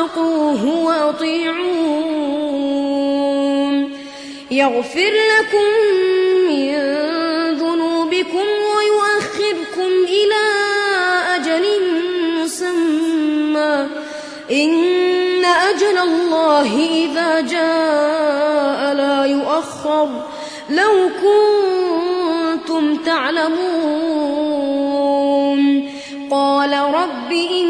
واتقوه وأطيعون. يغفر لكم من ذنوبكم ويؤخركم إلى أجل مسمى. إن أجل الله إذا جاء لا يؤخر. لو كنتم تعلمون. قال رب إني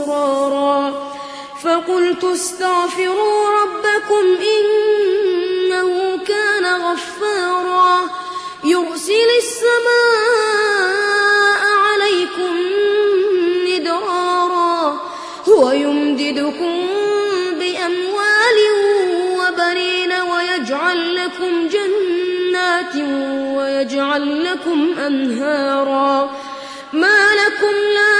لهم إسرارا. فقلت استغفروا ربكم إنه كان غفارا. يرسل السماء عليكم مدرارا. ويمددكم بأموال وبنين ويجعل لكم جنات ويجعل لكم أنهارا. ما لكم لا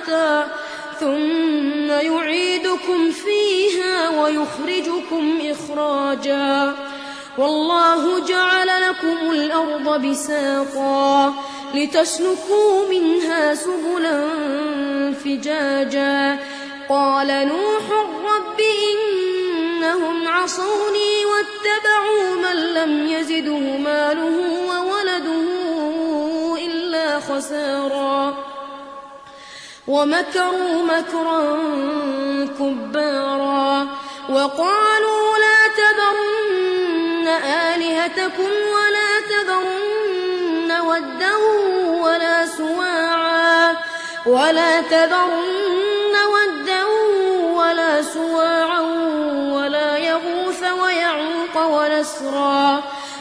نباتا ثم يعيدكم فيها ويخرجكم إخراجا. والله جعل لكم الأرض بساطا لتسلكوا منها سبلا فجاجا. قال نوح رب إنهم عصوني واتبعوا من لم يزده ماله وولده إلا خسارا. ومكروا مكرا كبارا وقالوا لا تذرن آلهتكم ولا تذرن ودا ولا سواعا ولا تذرن ودا ولا سواعا ولا يغوث ويعوق ونسرا